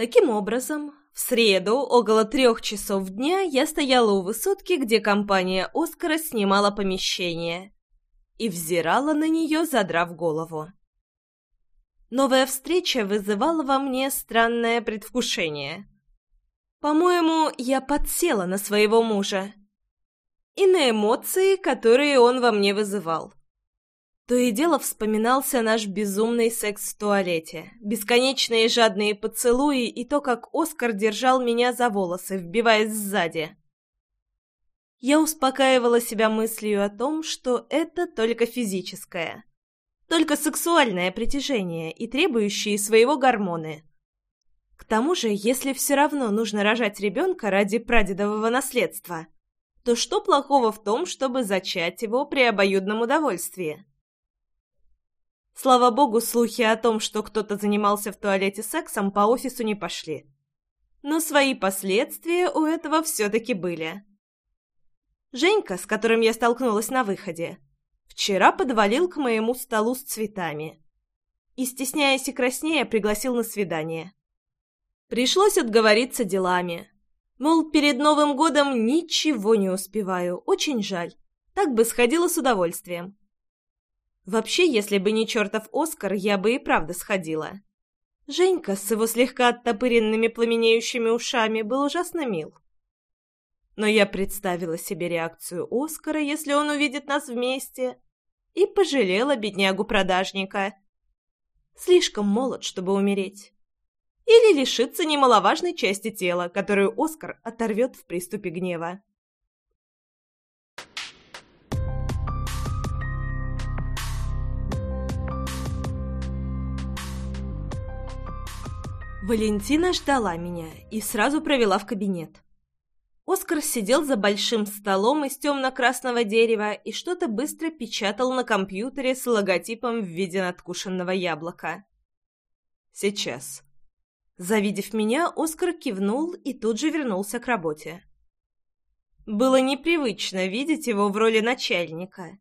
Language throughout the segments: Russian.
Таким образом, в среду около трех часов дня я стояла у высотки, где компания «Оскара» снимала помещение, и взирала на нее, задрав голову. Новая встреча вызывала во мне странное предвкушение. По-моему, я подсела на своего мужа и на эмоции, которые он во мне вызывал. То и дело вспоминался наш безумный секс в туалете, бесконечные жадные поцелуи и то, как Оскар держал меня за волосы, вбиваясь сзади. Я успокаивала себя мыслью о том, что это только физическое, только сексуальное притяжение и требующие своего гормоны. К тому же, если все равно нужно рожать ребенка ради прадедового наследства, то что плохого в том, чтобы зачать его при обоюдном удовольствии? Слава богу, слухи о том, что кто-то занимался в туалете сексом, по офису не пошли. Но свои последствия у этого все-таки были. Женька, с которым я столкнулась на выходе, вчера подвалил к моему столу с цветами. И, стесняясь и краснея, пригласил на свидание. Пришлось отговориться делами. Мол, перед Новым годом ничего не успеваю, очень жаль. Так бы сходила с удовольствием. Вообще, если бы не чертов Оскар, я бы и правда сходила. Женька с его слегка оттопыренными пламенеющими ушами был ужасно мил. Но я представила себе реакцию Оскара, если он увидит нас вместе, и пожалела беднягу-продажника. Слишком молод, чтобы умереть. Или лишиться немаловажной части тела, которую Оскар оторвет в приступе гнева. Валентина ждала меня и сразу провела в кабинет. Оскар сидел за большим столом из темно-красного дерева и что-то быстро печатал на компьютере с логотипом в виде надкушенного яблока. «Сейчас». Завидев меня, Оскар кивнул и тут же вернулся к работе. Было непривычно видеть его в роли начальника.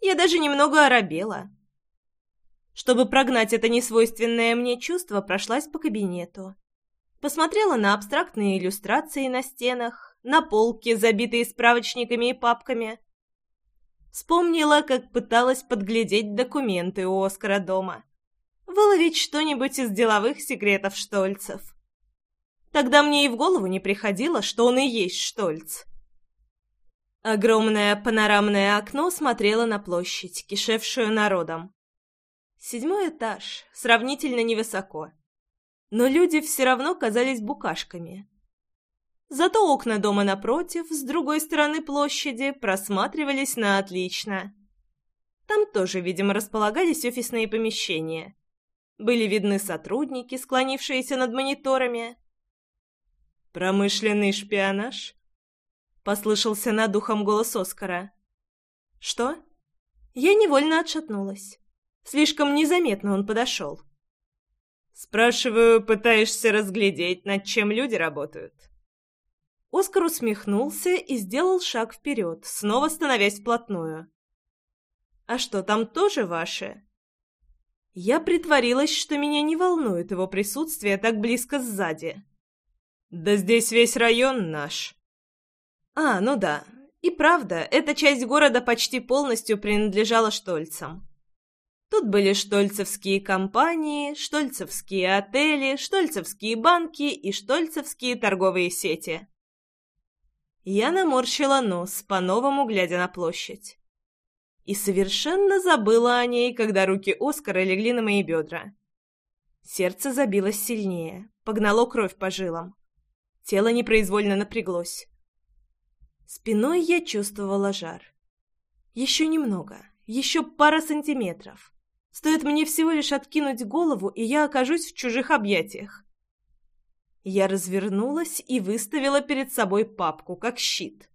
Я даже немного оробела. Чтобы прогнать это несвойственное мне чувство, прошлась по кабинету. Посмотрела на абстрактные иллюстрации на стенах, на полки, забитые справочниками и папками. Вспомнила, как пыталась подглядеть документы у Оскара дома. Выловить что-нибудь из деловых секретов Штольцев. Тогда мне и в голову не приходило, что он и есть Штольц. Огромное панорамное окно смотрело на площадь, кишевшую народом. Седьмой этаж, сравнительно невысоко. Но люди все равно казались букашками. Зато окна дома напротив, с другой стороны площади, просматривались на отлично. Там тоже, видимо, располагались офисные помещения. Были видны сотрудники, склонившиеся над мониторами. «Промышленный шпионаж?» — послышался над ухом голос Оскара. «Что?» Я невольно отшатнулась. Слишком незаметно он подошел. «Спрашиваю, пытаешься разглядеть, над чем люди работают?» Оскар усмехнулся и сделал шаг вперед, снова становясь вплотную. «А что, там тоже ваши?» Я притворилась, что меня не волнует его присутствие так близко сзади. «Да здесь весь район наш». «А, ну да. И правда, эта часть города почти полностью принадлежала Штольцам. Тут были штольцевские компании, штольцевские отели, штольцевские банки и штольцевские торговые сети. Я наморщила нос, по-новому глядя на площадь. И совершенно забыла о ней, когда руки Оскара легли на мои бедра. Сердце забилось сильнее, погнало кровь по жилам. Тело непроизвольно напряглось. Спиной я чувствовала жар. Еще немного, еще пара сантиметров. Стоит мне всего лишь откинуть голову, и я окажусь в чужих объятиях. Я развернулась и выставила перед собой папку, как щит.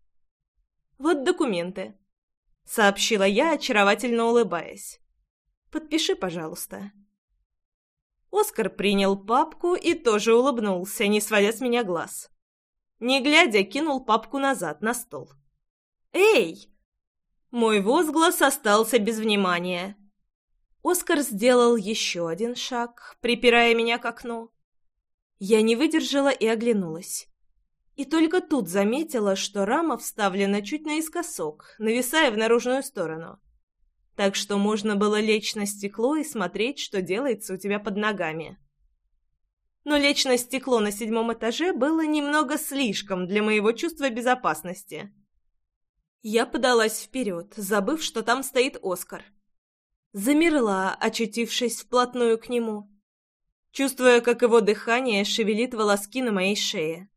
«Вот документы», — сообщила я, очаровательно улыбаясь. «Подпиши, пожалуйста». Оскар принял папку и тоже улыбнулся, не сводя с меня глаз. Не глядя, кинул папку назад на стол. «Эй!» Мой возглас остался без внимания. Оскар сделал еще один шаг, припирая меня к окну. Я не выдержала и оглянулась. И только тут заметила, что рама вставлена чуть наискосок, нависая в наружную сторону. Так что можно было лечь на стекло и смотреть, что делается у тебя под ногами. Но лечь на стекло на седьмом этаже было немного слишком для моего чувства безопасности. Я подалась вперед, забыв, что там стоит Оскар. Замерла, очутившись вплотную к нему чувствуя, как его дыхание шевелит волоски на моей шее.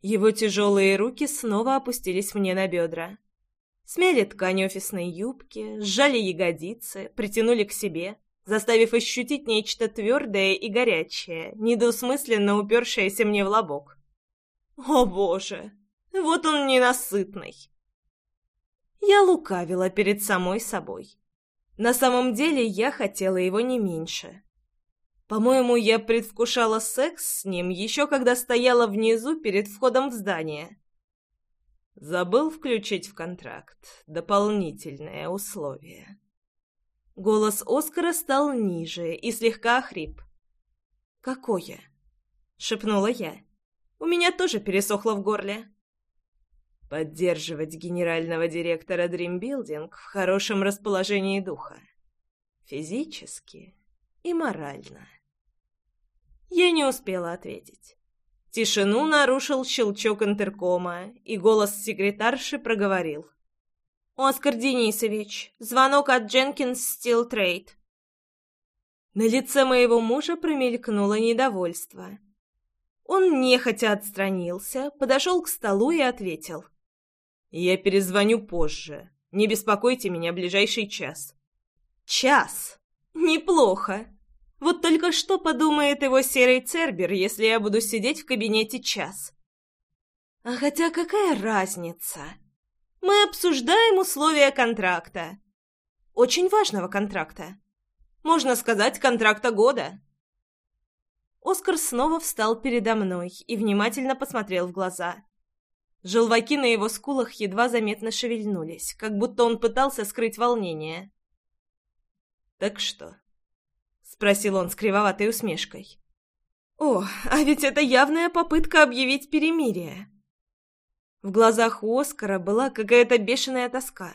Его тяжелые руки снова опустились мне на бедра. Смяли ткань офисной юбки, сжали ягодицы, притянули к себе, заставив ощутить нечто твердое и горячее, недосмысленно упершееся мне в лобок. О боже, вот он ненасытный. Я лукавила перед самой собой. На самом деле я хотела его не меньше. По-моему, я предвкушала секс с ним еще когда стояла внизу перед входом в здание. Забыл включить в контракт дополнительное условие. Голос Оскара стал ниже и слегка охрип. «Какое?» — шепнула я. «У меня тоже пересохло в горле». «Поддерживать генерального директора Dream Building в хорошем расположении духа. Физически и морально». Я не успела ответить. Тишину нарушил щелчок интеркома, и голос секретарши проговорил. «Оскар Денисович, звонок от Дженкинс Стил Трейд». На лице моего мужа промелькнуло недовольство. Он нехотя отстранился, подошел к столу и ответил. «Я перезвоню позже. Не беспокойте меня ближайший час». «Час? Неплохо. Вот только что подумает его серый Цербер, если я буду сидеть в кабинете час? А хотя какая разница? Мы обсуждаем условия контракта. Очень важного контракта. Можно сказать, контракта года. Оскар снова встал передо мной и внимательно посмотрел в глаза. Желваки на его скулах едва заметно шевельнулись, как будто он пытался скрыть волнение. «Так что, спросил он с кривоватой усмешкой. О, а ведь это явная попытка объявить перемирие. В глазах у Оскара была какая-то бешеная тоска.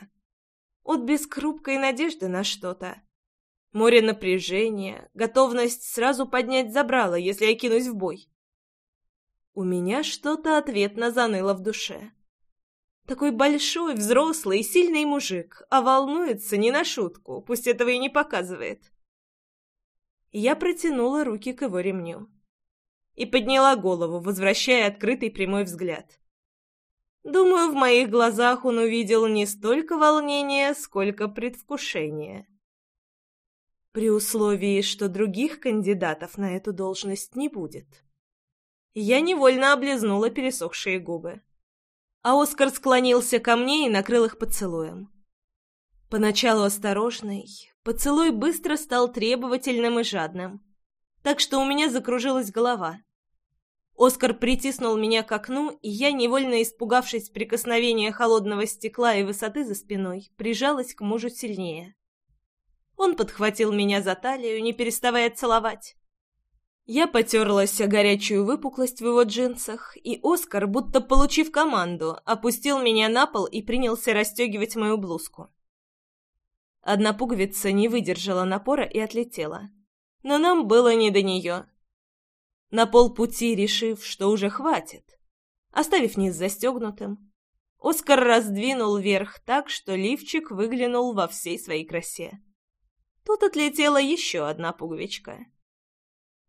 От бескрупкой надежды на что-то. Море напряжения, готовность сразу поднять забрало, если я кинусь в бой. У меня что-то ответно заныло в душе. Такой большой, взрослый сильный мужик, а волнуется не на шутку, пусть этого и не показывает. Я протянула руки к его ремню. И подняла голову, возвращая открытый прямой взгляд. Думаю, в моих глазах он увидел не столько волнения, сколько предвкушения. При условии, что других кандидатов на эту должность не будет. Я невольно облизнула пересохшие губы. А Оскар склонился ко мне и накрыл их поцелуем. Поначалу осторожный, Поцелуй быстро стал требовательным и жадным, так что у меня закружилась голова. Оскар притиснул меня к окну, и я, невольно испугавшись прикосновения холодного стекла и высоты за спиной, прижалась к мужу сильнее. Он подхватил меня за талию, не переставая целовать. Я потерлась о горячую выпуклость в его джинсах, и Оскар, будто получив команду, опустил меня на пол и принялся расстегивать мою блузку. Одна пуговица не выдержала напора и отлетела. Но нам было не до нее. На полпути, решив, что уже хватит, оставив низ застегнутым, Оскар раздвинул вверх так, что лифчик выглянул во всей своей красе. Тут отлетела еще одна пуговичка.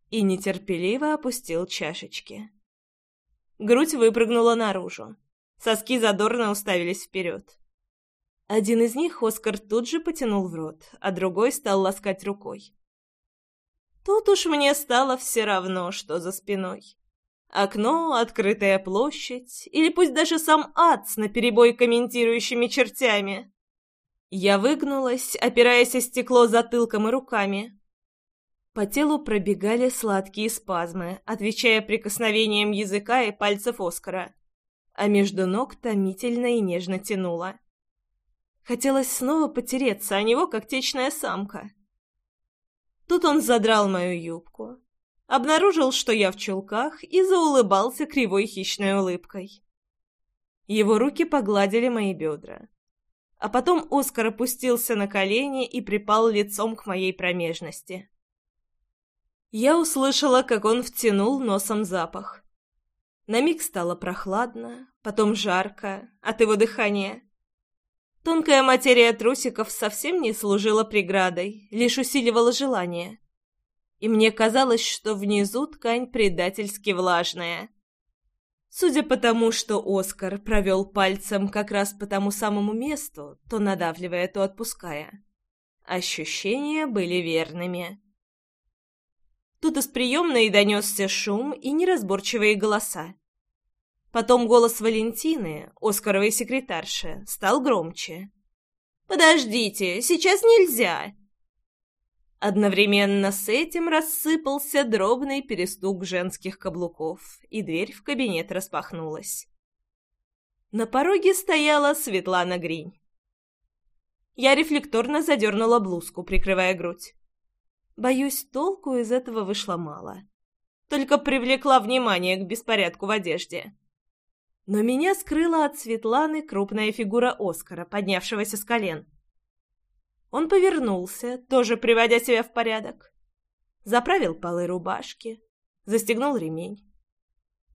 И нетерпеливо опустил чашечки. Грудь выпрыгнула наружу. Соски задорно уставились вперед. Один из них Оскар тут же потянул в рот, а другой стал ласкать рукой. Тут уж мне стало все равно, что за спиной. Окно, открытая площадь, или пусть даже сам ад с наперебой комментирующими чертями. Я выгнулась, опираясь о стекло затылком и руками. По телу пробегали сладкие спазмы, отвечая прикосновением языка и пальцев Оскара, а между ног томительно и нежно тянуло. Хотелось снова потереться о него, как течная самка. Тут он задрал мою юбку, обнаружил, что я в чулках, и заулыбался кривой хищной улыбкой. Его руки погладили мои бедра. А потом Оскар опустился на колени и припал лицом к моей промежности. Я услышала, как он втянул носом запах. На миг стало прохладно, потом жарко от его дыхания. Тонкая материя трусиков совсем не служила преградой, лишь усиливала желание. И мне казалось, что внизу ткань предательски влажная. Судя по тому, что Оскар провел пальцем как раз по тому самому месту, то надавливая, то отпуская. Ощущения были верными. Тут из приемной донесся шум и неразборчивые голоса. Потом голос Валентины, Оскаровой секретарши, стал громче. «Подождите, сейчас нельзя!» Одновременно с этим рассыпался дробный перестук женских каблуков, и дверь в кабинет распахнулась. На пороге стояла Светлана Гринь. Я рефлекторно задернула блузку, прикрывая грудь. Боюсь, толку из этого вышло мало. Только привлекла внимание к беспорядку в одежде. Но меня скрыла от Светланы крупная фигура Оскара, поднявшегося с колен. Он повернулся, тоже приводя себя в порядок. Заправил полы рубашки, застегнул ремень.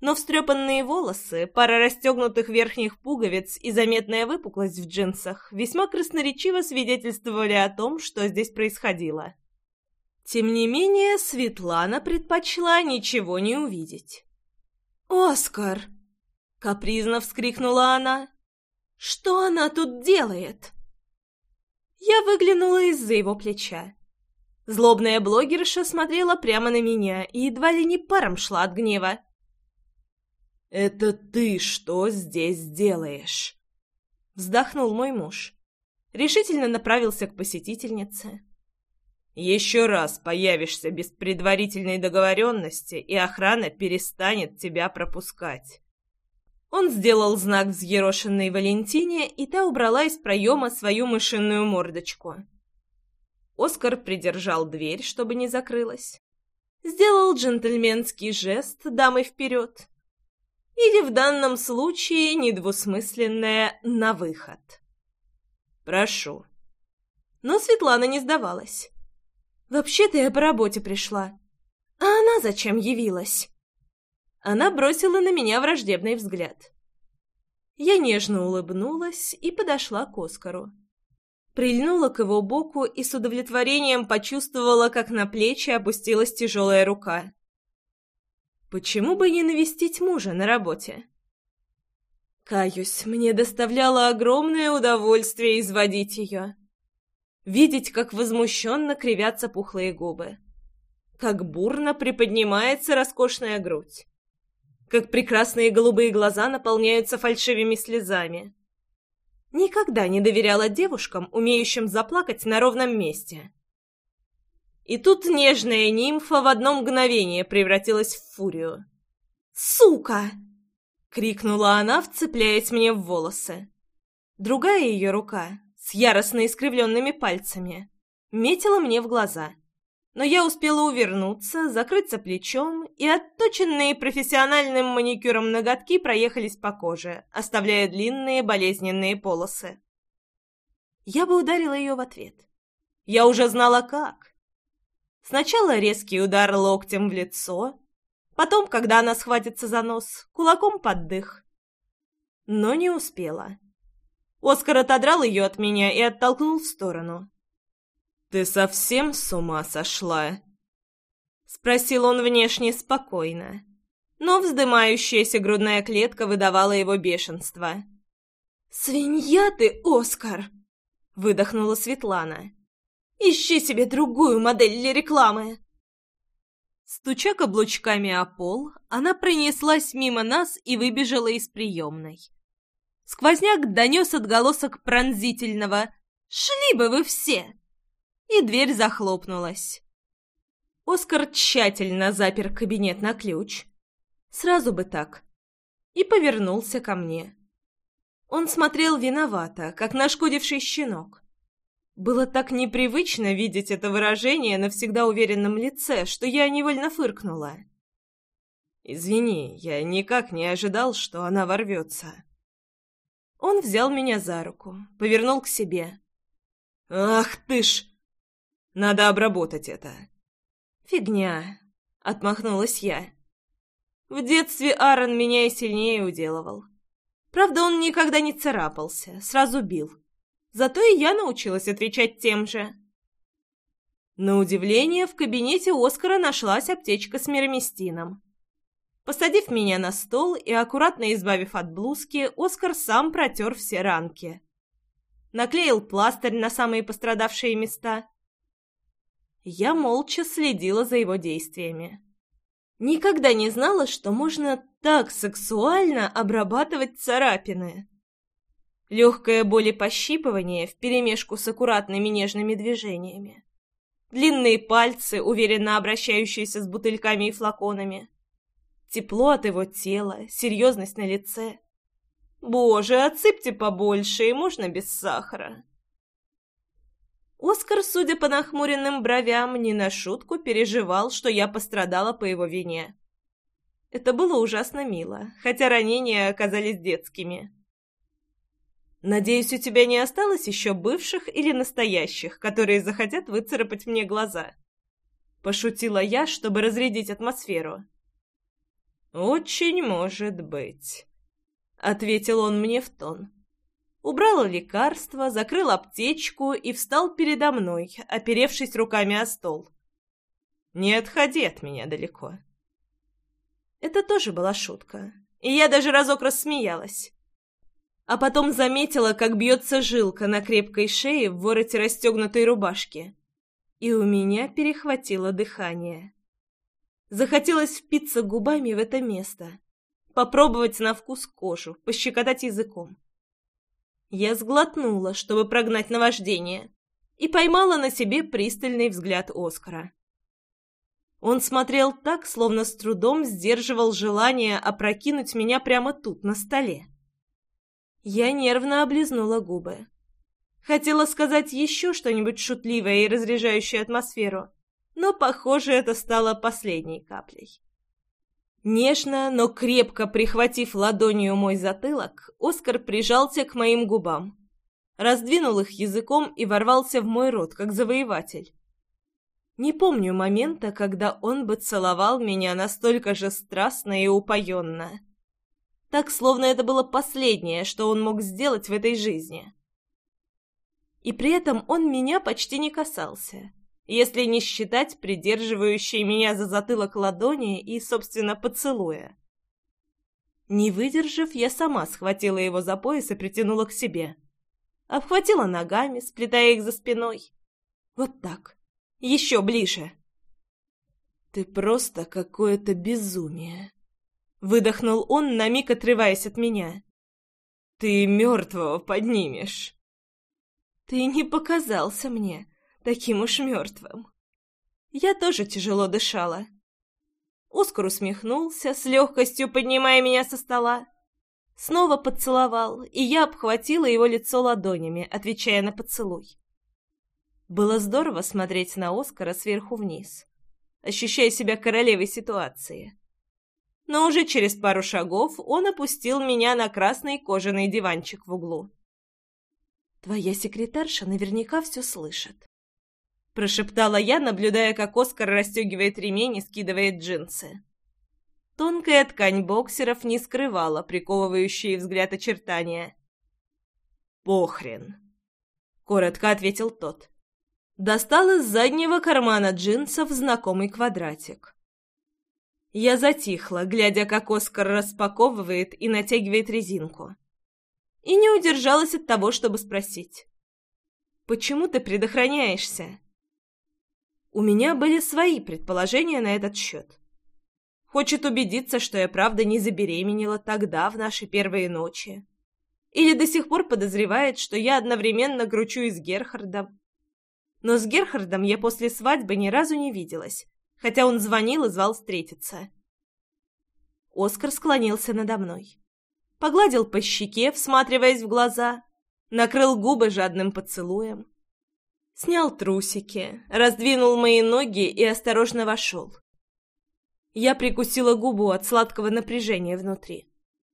Но встрепанные волосы, пара расстегнутых верхних пуговиц и заметная выпуклость в джинсах весьма красноречиво свидетельствовали о том, что здесь происходило. Тем не менее, Светлана предпочла ничего не увидеть. «Оскар!» — капризно вскрикнула она. «Что она тут делает?» Я выглянула из-за его плеча. Злобная блогерша смотрела прямо на меня и едва ли не паром шла от гнева. «Это ты что здесь делаешь?» Вздохнул мой муж. Решительно направился к посетительнице. «Еще раз появишься без предварительной договоренности, и охрана перестанет тебя пропускать». Он сделал знак взъерошенной Валентине, и та убрала из проема свою мышиную мордочку. Оскар придержал дверь, чтобы не закрылась. Сделал джентльменский жест дамой вперед. Или в данном случае недвусмысленное «на выход». «Прошу». Но Светлана не сдавалась. «Вообще-то я по работе пришла. А она зачем явилась?» Она бросила на меня враждебный взгляд. Я нежно улыбнулась и подошла к Оскару. Прильнула к его боку и с удовлетворением почувствовала, как на плечи опустилась тяжелая рука. Почему бы не навестить мужа на работе? Каюсь, мне доставляло огромное удовольствие изводить ее. Видеть, как возмущенно кривятся пухлые губы. Как бурно приподнимается роскошная грудь как прекрасные голубые глаза наполняются фальшивыми слезами. Никогда не доверяла девушкам, умеющим заплакать на ровном месте. И тут нежная нимфа в одно мгновение превратилась в фурию. «Сука!» — крикнула она, вцепляясь мне в волосы. Другая ее рука, с яростно искривленными пальцами, метила мне в глаза но я успела увернуться, закрыться плечом, и отточенные профессиональным маникюром ноготки проехались по коже, оставляя длинные болезненные полосы. Я бы ударила ее в ответ. Я уже знала, как. Сначала резкий удар локтем в лицо, потом, когда она схватится за нос, кулаком под дых. Но не успела. Оскар отодрал ее от меня и оттолкнул в сторону. «Ты совсем с ума сошла?» Спросил он внешне спокойно, но вздымающаяся грудная клетка выдавала его бешенство. «Свинья ты, Оскар!» — выдохнула Светлана. «Ищи себе другую модель для рекламы!» Стуча каблучками о пол, она пронеслась мимо нас и выбежала из приемной. Сквозняк донес отголосок пронзительного «Шли бы вы все!» и дверь захлопнулась. Оскар тщательно запер кабинет на ключ. Сразу бы так. И повернулся ко мне. Он смотрел виновато, как нашкодивший щенок. Было так непривычно видеть это выражение на всегда уверенном лице, что я невольно фыркнула. «Извини, я никак не ожидал, что она ворвется». Он взял меня за руку, повернул к себе. «Ах ты ж! Надо обработать это». «Фигня», — отмахнулась я. В детстве Аарон меня и сильнее уделывал. Правда, он никогда не царапался, сразу бил. Зато и я научилась отвечать тем же. На удивление, в кабинете Оскара нашлась аптечка с мироместином. Посадив меня на стол и аккуратно избавив от блузки, Оскар сам протер все ранки. Наклеил пластырь на самые пострадавшие места. Я молча следила за его действиями. Никогда не знала, что можно так сексуально обрабатывать царапины. Легкая боль и пощипывание вперемешку с аккуратными нежными движениями. Длинные пальцы, уверенно обращающиеся с бутыльками и флаконами. Тепло от его тела, серьезность на лице. Боже, отсыпьте побольше, и можно без сахара. Оскар, судя по нахмуренным бровям, не на шутку переживал, что я пострадала по его вине. Это было ужасно мило, хотя ранения оказались детскими. «Надеюсь, у тебя не осталось еще бывших или настоящих, которые захотят выцарапать мне глаза?» Пошутила я, чтобы разрядить атмосферу. «Очень может быть», — ответил он мне в тон. Убрал лекарство, закрыл аптечку и встал передо мной, оперевшись руками о стол. «Не отходи от меня далеко». Это тоже была шутка, и я даже разок рассмеялась. А потом заметила, как бьется жилка на крепкой шее в вороте расстегнутой рубашки. И у меня перехватило дыхание. Захотелось впиться губами в это место, попробовать на вкус кожу, пощекотать языком. Я сглотнула, чтобы прогнать наваждение, и поймала на себе пристальный взгляд Оскара. Он смотрел так, словно с трудом сдерживал желание опрокинуть меня прямо тут, на столе. Я нервно облизнула губы. Хотела сказать еще что-нибудь шутливое и разряжающее атмосферу, но, похоже, это стало последней каплей. Нежно, но крепко прихватив ладонью мой затылок, Оскар прижался к моим губам, раздвинул их языком и ворвался в мой рот, как завоеватель. Не помню момента, когда он бы целовал меня настолько же страстно и упоенно. Так, словно это было последнее, что он мог сделать в этой жизни. И при этом он меня почти не касался, если не считать придерживающей меня за затылок ладони и, собственно, поцелуя. Не выдержав, я сама схватила его за пояс и притянула к себе. Обхватила ногами, сплетая их за спиной. Вот так еще ближе. «Ты просто какое-то безумие!» Выдохнул он, на миг отрываясь от меня. «Ты мертвого поднимешь!» «Ты не показался мне таким уж мертвым!» Я тоже тяжело дышала. Оскар усмехнулся, с легкостью поднимая меня со стола. Снова поцеловал, и я обхватила его лицо ладонями, отвечая на поцелуй. Было здорово смотреть на Оскара сверху вниз, ощущая себя королевой ситуации. Но уже через пару шагов он опустил меня на красный кожаный диванчик в углу. «Твоя секретарша наверняка все слышит», — прошептала я, наблюдая, как Оскар расстегивает ремень и скидывает джинсы. Тонкая ткань боксеров не скрывала приковывающие взгляд очертания. «Похрен», — коротко ответил тот достал из заднего кармана джинсов знакомый квадратик. Я затихла, глядя, как Оскар распаковывает и натягивает резинку. И не удержалась от того, чтобы спросить. «Почему ты предохраняешься?» У меня были свои предположения на этот счет. Хочет убедиться, что я правда не забеременела тогда, в наши первые ночи. Или до сих пор подозревает, что я одновременно кручу и с Герхардом, но с Герхардом я после свадьбы ни разу не виделась, хотя он звонил и звал встретиться. Оскар склонился надо мной. Погладил по щеке, всматриваясь в глаза, накрыл губы жадным поцелуем. Снял трусики, раздвинул мои ноги и осторожно вошел. Я прикусила губу от сладкого напряжения внутри.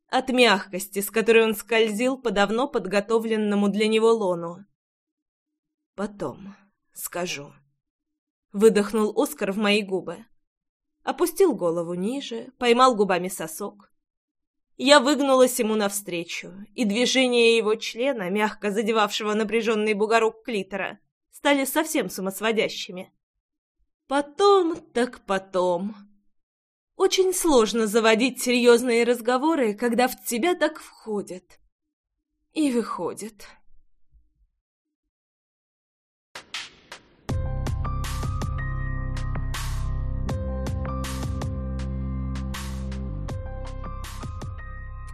От мягкости, с которой он скользил по давно подготовленному для него лону. «Потом скажу». Выдохнул Оскар в мои губы. Опустил голову ниже, поймал губами сосок. Я выгнулась ему навстречу, и движения его члена, мягко задевавшего напряженный бугорок клитора, стали совсем сумасводящими. Потом, так потом. Очень сложно заводить серьезные разговоры, когда в тебя так входят. И выходят.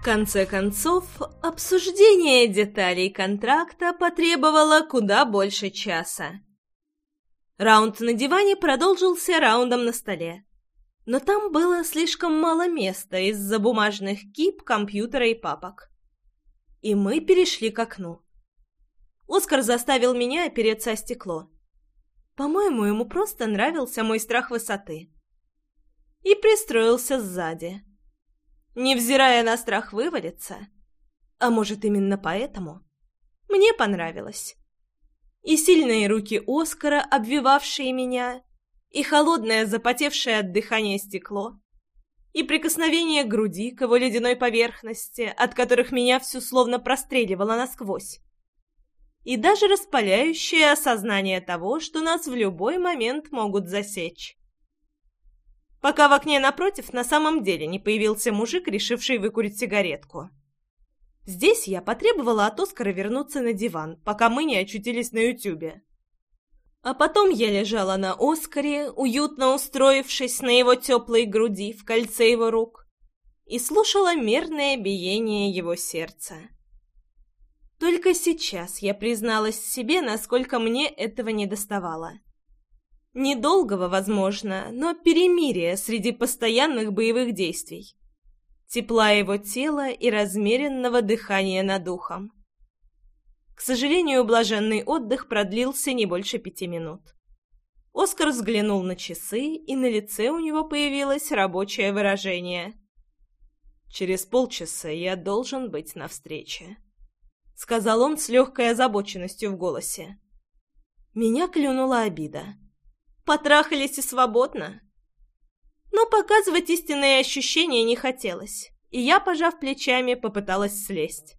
Конце концов, обсуждение деталей контракта потребовало куда больше часа. Раунд на диване продолжился раундом на столе. Но там было слишком мало места из-за бумажных кип, компьютера и папок. И мы перешли к окну. Оскар заставил меня опереться о стекло. По-моему, ему просто нравился мой страх высоты. И пристроился сзади невзирая на страх вывалиться. А может, именно поэтому? Мне понравилось. И сильные руки Оскара, обвивавшие меня, и холодное, запотевшее от дыхания стекло, и прикосновение груди к его ледяной поверхности, от которых меня всю словно простреливало насквозь. И даже распаляющее осознание того, что нас в любой момент могут засечь пока в окне напротив на самом деле не появился мужик, решивший выкурить сигаретку. Здесь я потребовала от Оскара вернуться на диван, пока мы не очутились на Ютубе. А потом я лежала на Оскаре, уютно устроившись на его теплой груди в кольце его рук, и слушала мерное биение его сердца. Только сейчас я призналась себе, насколько мне этого не доставало. Недолгого, возможно, но перемирие среди постоянных боевых действий. Тепла его тела и размеренного дыхания над ухом. К сожалению, блаженный отдых продлился не больше пяти минут. Оскар взглянул на часы, и на лице у него появилось рабочее выражение. «Через полчаса я должен быть на встрече», — сказал он с легкой озабоченностью в голосе. Меня клюнула обида. Потрахались и свободно. Но показывать истинные ощущения не хотелось, и я, пожав плечами, попыталась слезть.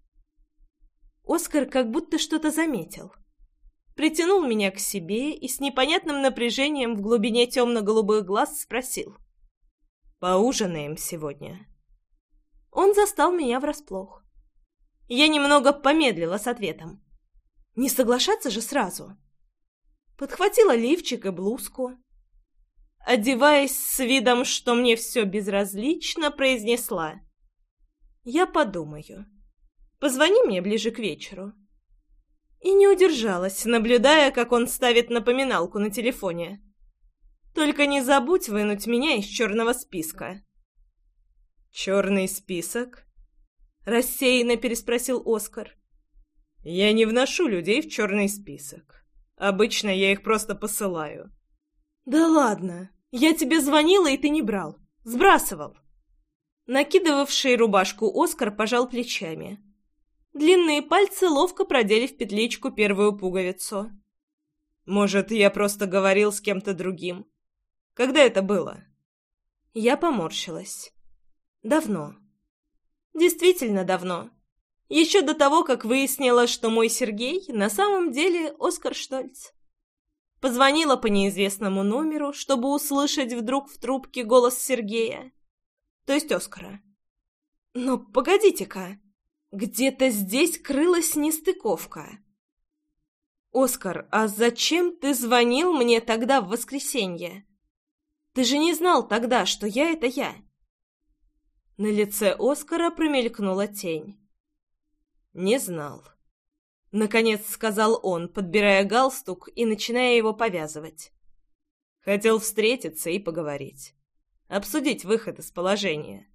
Оскар как будто что-то заметил. Притянул меня к себе и с непонятным напряжением в глубине темно-голубых глаз спросил. «Поужинаем сегодня?» Он застал меня врасплох. Я немного помедлила с ответом. Не соглашаться же сразу подхватила лифчик и блузку. Одеваясь с видом, что мне все безразлично, произнесла. «Я подумаю. Позвони мне ближе к вечеру». И не удержалась, наблюдая, как он ставит напоминалку на телефоне. «Только не забудь вынуть меня из черного списка». «Черный список?» — рассеянно переспросил Оскар. «Я не вношу людей в черный список. Обычно я их просто посылаю. Да ладно. Я тебе звонила, и ты не брал. Сбрасывал. Накидывавший рубашку Оскар пожал плечами. Длинные пальцы ловко продели в петличку первую пуговицу. Может, я просто говорил с кем-то другим? Когда это было? Я поморщилась. Давно. Действительно давно. Еще до того, как выяснила, что мой Сергей на самом деле Оскар Штольц. Позвонила по неизвестному номеру, чтобы услышать вдруг в трубке голос Сергея. То есть Оскара. Но погодите-ка, где-то здесь крылась нестыковка. «Оскар, а зачем ты звонил мне тогда в воскресенье? Ты же не знал тогда, что я — это я». На лице Оскара промелькнула тень. «Не знал». Наконец сказал он, подбирая галстук и начиная его повязывать. Хотел встретиться и поговорить. Обсудить выход из положения.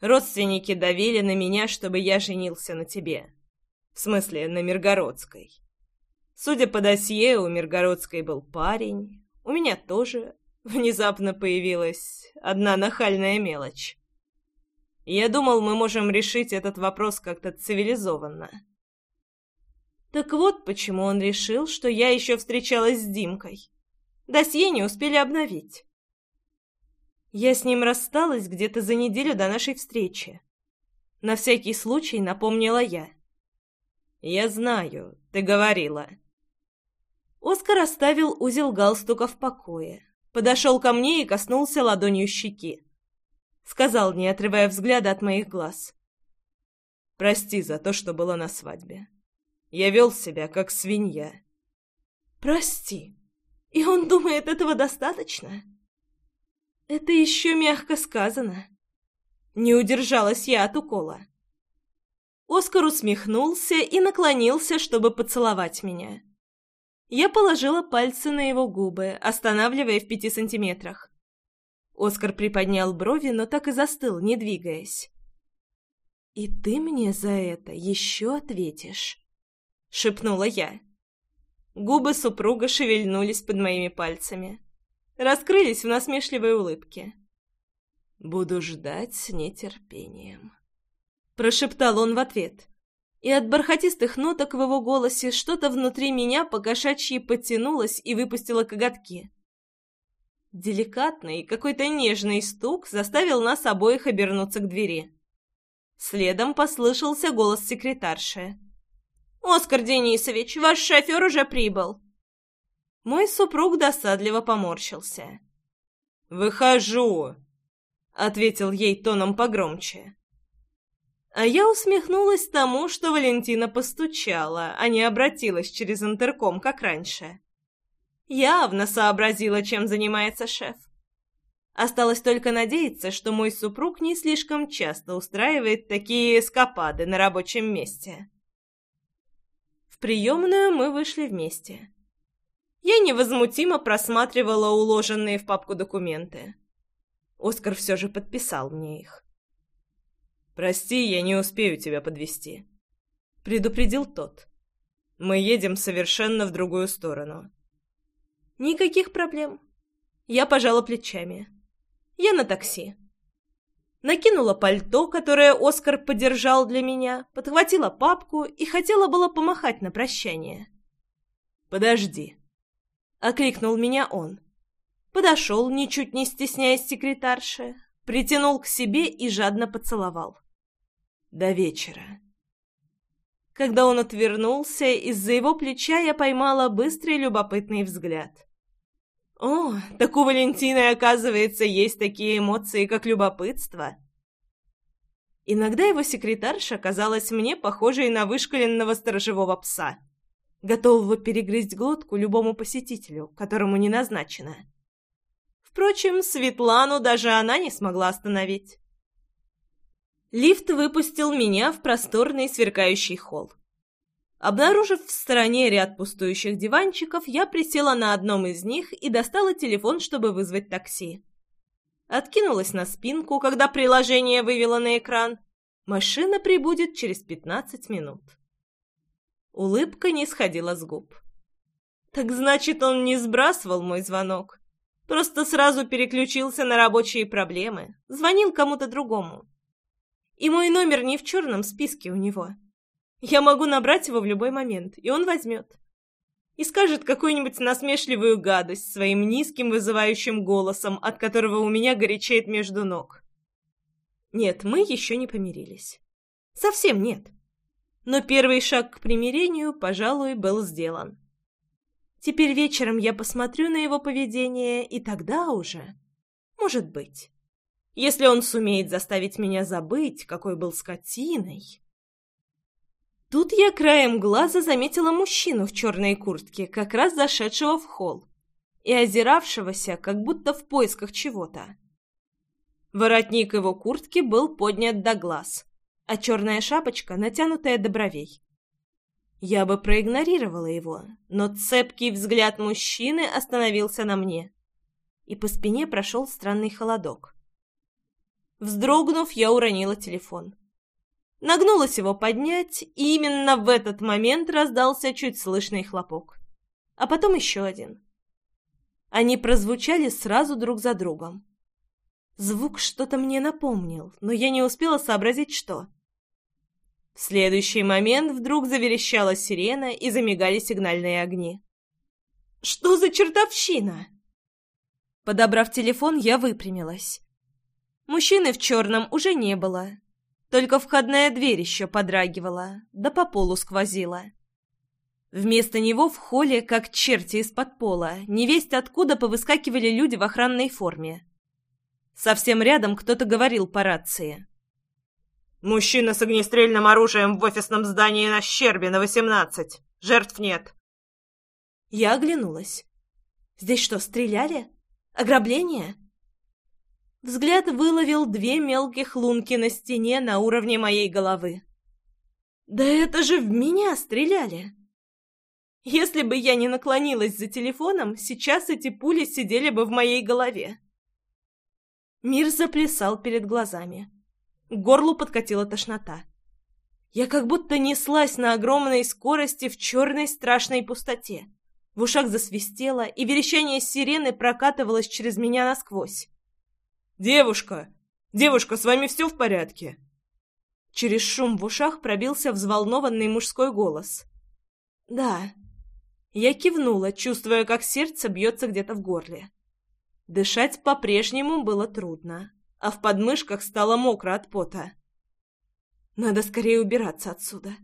Родственники давили на меня, чтобы я женился на тебе. В смысле, на Миргородской. Судя по досье, у Миргородской был парень, у меня тоже внезапно появилась одна нахальная мелочь. Я думал, мы можем решить этот вопрос как-то цивилизованно. Так вот, почему он решил, что я еще встречалась с Димкой. Досье не успели обновить. Я с ним рассталась где-то за неделю до нашей встречи. На всякий случай напомнила я. «Я знаю, ты говорила». Оскар оставил узел галстука в покое, подошел ко мне и коснулся ладонью щеки. Сказал, не отрывая взгляда от моих глаз. «Прости за то, что было на свадьбе. Я вел себя, как свинья». «Прости. И он думает, этого достаточно?» Это еще мягко сказано. Не удержалась я от укола. Оскар усмехнулся и наклонился, чтобы поцеловать меня. Я положила пальцы на его губы, останавливая в пяти сантиметрах. Оскар приподнял брови, но так и застыл, не двигаясь. «И ты мне за это еще ответишь?» — шепнула я. Губы супруга шевельнулись под моими пальцами раскрылись в насмешливой улыбке. «Буду ждать с нетерпением», — прошептал он в ответ. И от бархатистых ноток в его голосе что-то внутри меня покошачьи подтянулось и выпустило коготки. Деликатный, какой-то нежный стук заставил нас обоих обернуться к двери. Следом послышался голос секретарши. «Оскар Денисович, ваш шофер уже прибыл!» Мой супруг досадливо поморщился. «Выхожу!» — ответил ей тоном погромче. А я усмехнулась тому, что Валентина постучала, а не обратилась через интерком, как раньше. Явно сообразила, чем занимается шеф. Осталось только надеяться, что мой супруг не слишком часто устраивает такие эскапады на рабочем месте. В приемную мы вышли вместе я невозмутимо просматривала уложенные в папку документы. Оскар все же подписал мне их. «Прости, я не успею тебя подвести, предупредил тот. «Мы едем совершенно в другую сторону». «Никаких проблем». Я пожала плечами. «Я на такси». Накинула пальто, которое Оскар подержал для меня, подхватила папку и хотела было помахать на прощание. «Подожди», окликнул меня он. Подошел, ничуть не стесняясь секретарши, притянул к себе и жадно поцеловал. До вечера. Когда он отвернулся, из-за его плеча я поймала быстрый любопытный взгляд. О, так у Валентины, оказывается, есть такие эмоции, как любопытство. Иногда его секретарша казалась мне похожей на вышкаленного сторожевого пса — готового перегрызть глотку любому посетителю, которому не назначено. Впрочем, Светлану даже она не смогла остановить. Лифт выпустил меня в просторный сверкающий холл. Обнаружив в стороне ряд пустующих диванчиков, я присела на одном из них и достала телефон, чтобы вызвать такси. Откинулась на спинку, когда приложение вывело на экран. Машина прибудет через пятнадцать минут. Улыбка не сходила с губ. Так значит, он не сбрасывал мой звонок. Просто сразу переключился на рабочие проблемы, звонил кому-то другому. И мой номер не в черном списке у него. Я могу набрать его в любой момент, и он возьмет. И скажет какую-нибудь насмешливую гадость своим низким вызывающим голосом, от которого у меня горячеет между ног. Нет, мы еще не помирились. Совсем нет но первый шаг к примирению, пожалуй, был сделан. Теперь вечером я посмотрю на его поведение, и тогда уже... Может быть. Если он сумеет заставить меня забыть, какой был скотиной... Тут я краем глаза заметила мужчину в черной куртке, как раз зашедшего в холл, и озиравшегося, как будто в поисках чего-то. Воротник его куртки был поднят до глаз, а черная шапочка натянутая до бровей. Я бы проигнорировала его, но цепкий взгляд мужчины остановился на мне, и по спине прошел странный холодок. Вздрогнув, я уронила телефон. Нагнулась его поднять, и именно в этот момент раздался чуть слышный хлопок. А потом еще один. Они прозвучали сразу друг за другом. Звук что-то мне напомнил, но я не успела сообразить, что. В следующий момент вдруг заверещала сирена и замигали сигнальные огни. «Что за чертовщина?» Подобрав телефон, я выпрямилась. Мужчины в черном уже не было, только входная дверь еще подрагивала, да по полу сквозила. Вместо него в холле, как черти из-под пола, невесть откуда повыскакивали люди в охранной форме. Совсем рядом кто-то говорил по рации. «Мужчина с огнестрельным оружием в офисном здании на Щербина, 18. Жертв нет». Я оглянулась. «Здесь что, стреляли? Ограбление?» Взгляд выловил две мелких лунки на стене на уровне моей головы. «Да это же в меня стреляли!» Если бы я не наклонилась за телефоном, сейчас эти пули сидели бы в моей голове. Мир заплясал перед глазами. К горлу подкатила тошнота. Я как будто неслась на огромной скорости в черной страшной пустоте. В ушах засвистело, и верещание сирены прокатывалось через меня насквозь. «Девушка! Девушка, с вами все в порядке?» Через шум в ушах пробился взволнованный мужской голос. «Да». Я кивнула, чувствуя, как сердце бьется где-то в горле. Дышать по-прежнему было трудно, а в подмышках стало мокро от пота. Надо скорее убираться отсюда.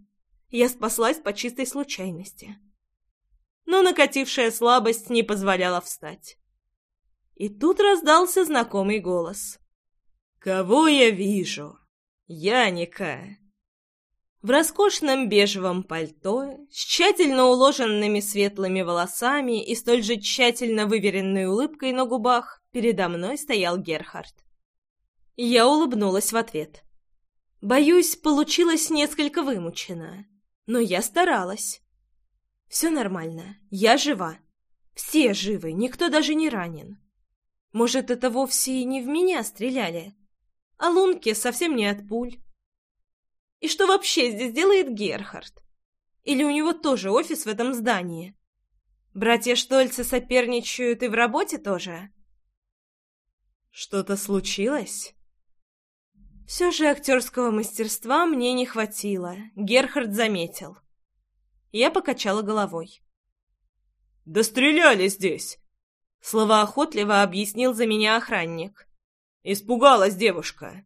Я спаслась по чистой случайности. Но накатившая слабость не позволяла встать. И тут раздался знакомый голос. «Кого я вижу? Яника!» В роскошном бежевом пальто, с тщательно уложенными светлыми волосами и столь же тщательно выверенной улыбкой на губах, передо мной стоял Герхард. Я улыбнулась в ответ. Боюсь, получилось несколько вымучено, но я старалась. Все нормально, я жива. Все живы, никто даже не ранен. Может, это вовсе и не в меня стреляли, а лунки совсем не от пуль. И что вообще здесь делает Герхард? Или у него тоже офис в этом здании? Братья Штольцы соперничают и в работе тоже? Что-то случилось? Все же актерского мастерства мне не хватило, Герхард заметил. Я покачала головой. «Да стреляли здесь! Словоохотливо объяснил за меня охранник. «Испугалась девушка».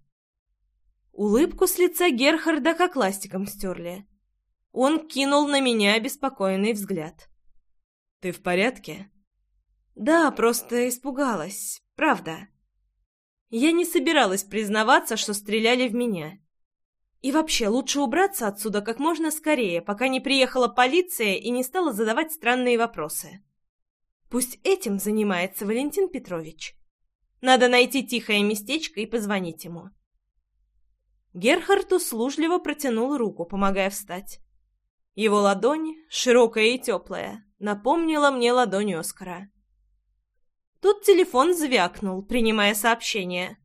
Улыбку с лица Герхарда как ластиком стерли. Он кинул на меня обеспокоенный взгляд. «Ты в порядке?» «Да, просто испугалась. Правда». Я не собиралась признаваться, что стреляли в меня. И вообще, лучше убраться отсюда как можно скорее, пока не приехала полиция и не стала задавать странные вопросы. Пусть этим занимается Валентин Петрович. Надо найти тихое местечко и позвонить ему. Герхард услужливо протянул руку, помогая встать. Его ладонь, широкая и теплая, напомнила мне ладонь Оскара. Тут телефон звякнул, принимая сообщение.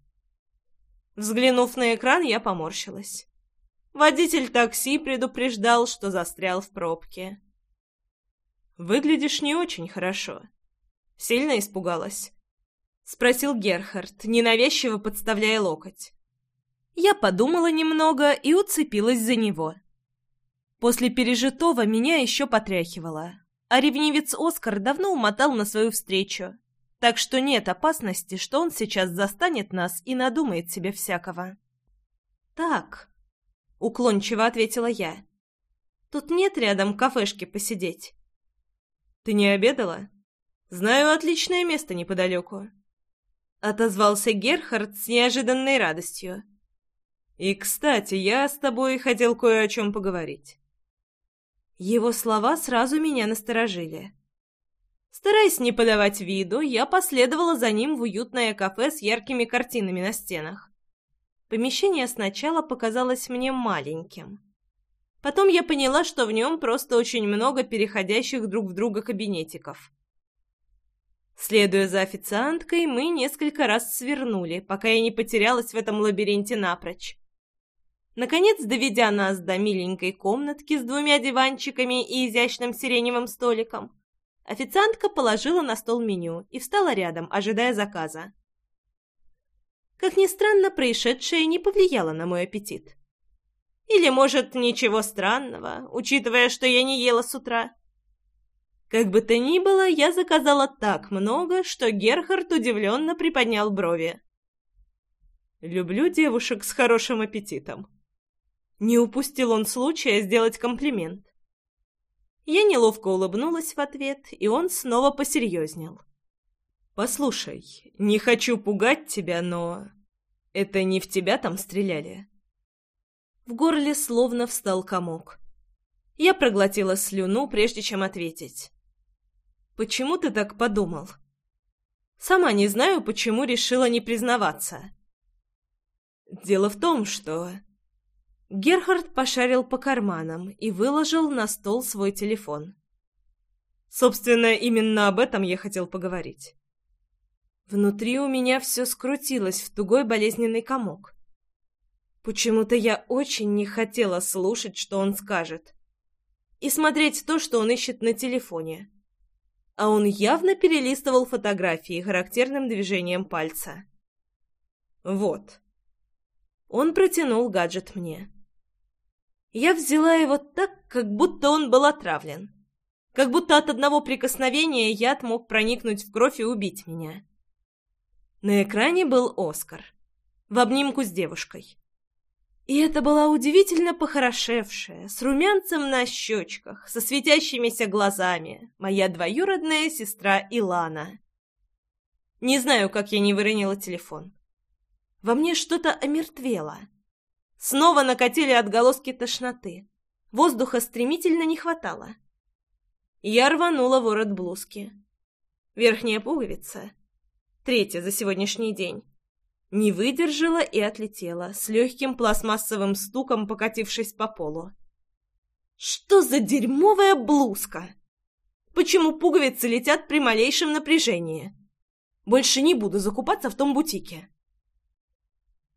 Взглянув на экран, я поморщилась. Водитель такси предупреждал, что застрял в пробке. «Выглядишь не очень хорошо», Сильно испугалась?» — спросил Герхард, ненавязчиво подставляя локоть. Я подумала немного и уцепилась за него. После пережитого меня еще потряхивало, а ревнивец Оскар давно умотал на свою встречу, так что нет опасности, что он сейчас застанет нас и надумает себе всякого. «Так», — уклончиво ответила я, — «тут нет рядом кафешки посидеть». «Ты не обедала?» Знаю отличное место неподалеку. Отозвался Герхард с неожиданной радостью. И, кстати, я с тобой хотел кое о чем поговорить. Его слова сразу меня насторожили. Стараясь не подавать виду, я последовала за ним в уютное кафе с яркими картинами на стенах. Помещение сначала показалось мне маленьким. Потом я поняла, что в нем просто очень много переходящих друг в друга кабинетиков. Следуя за официанткой, мы несколько раз свернули, пока я не потерялась в этом лабиринте напрочь. Наконец, доведя нас до миленькой комнатки с двумя диванчиками и изящным сиреневым столиком, официантка положила на стол меню и встала рядом, ожидая заказа. Как ни странно, происшедшее не повлияло на мой аппетит. Или, может, ничего странного, учитывая, что я не ела с утра. Как бы то ни было, я заказала так много, что Герхард удивленно приподнял брови. «Люблю девушек с хорошим аппетитом», не упустил он случая сделать комплимент. Я неловко улыбнулась в ответ, и он снова посерьезнел. «Послушай, не хочу пугать тебя, но... Это не в тебя там стреляли?» В горле словно встал комок. Я проглотила слюну, прежде чем ответить. «Почему ты так подумал?» «Сама не знаю, почему решила не признаваться». «Дело в том, что...» Герхард пошарил по карманам и выложил на стол свой телефон. Собственно, именно об этом я хотел поговорить. Внутри у меня все скрутилось в тугой болезненный комок. Почему-то я очень не хотела слушать, что он скажет, и смотреть то, что он ищет на телефоне. А он явно перелистывал фотографии характерным движением пальца. Вот. Он протянул гаджет мне. Я взяла его так, как будто он был отравлен. Как будто от одного прикосновения яд мог проникнуть в кровь и убить меня. На экране был Оскар. В обнимку с девушкой. И это была удивительно похорошевшая, с румянцем на щечках, со светящимися глазами, моя двоюродная сестра Илана. Не знаю, как я не выронила телефон. Во мне что-то омертвело. Снова накатили отголоски тошноты. Воздуха стремительно не хватало. Я рванула ворот блузки. Верхняя пуговица, третья за сегодняшний день, не выдержала и отлетела, с легким пластмассовым стуком покатившись по полу. «Что за дерьмовая блузка? Почему пуговицы летят при малейшем напряжении? Больше не буду закупаться в том бутике».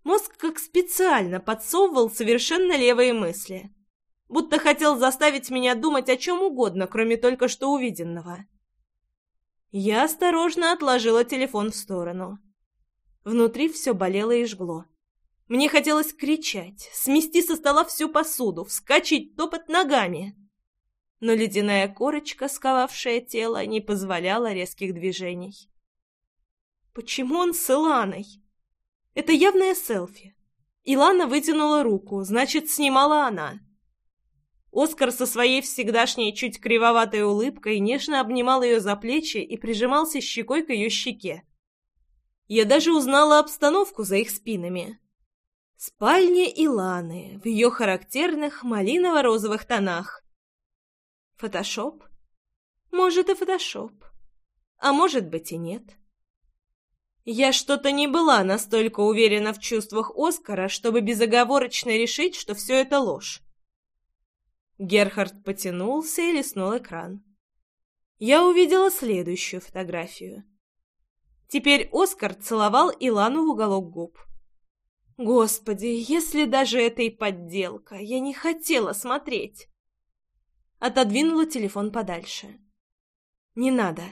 Мозг как специально подсовывал совершенно левые мысли. Будто хотел заставить меня думать о чем угодно, кроме только что увиденного. Я осторожно отложила телефон в сторону. Внутри все болело и жгло. Мне хотелось кричать, смести со стола всю посуду, вскочить, топот ногами. Но ледяная корочка, сковавшая тело, не позволяла резких движений. Почему он с Иланой? Это явное селфи. Илана вытянула руку, значит, снимала она. Оскар со своей всегдашней чуть кривоватой улыбкой нежно обнимал ее за плечи и прижимался щекой к ее щеке. Я даже узнала обстановку за их спинами. Спальня Иланы в ее характерных малиново-розовых тонах. Фотошоп? Может и фотошоп. А может быть и нет. Я что-то не была настолько уверена в чувствах Оскара, чтобы безоговорочно решить, что все это ложь. Герхард потянулся и листнул экран. Я увидела следующую фотографию. Теперь Оскар целовал Илану в уголок губ. Господи, если даже это и подделка, я не хотела смотреть. Отодвинула телефон подальше. Не надо.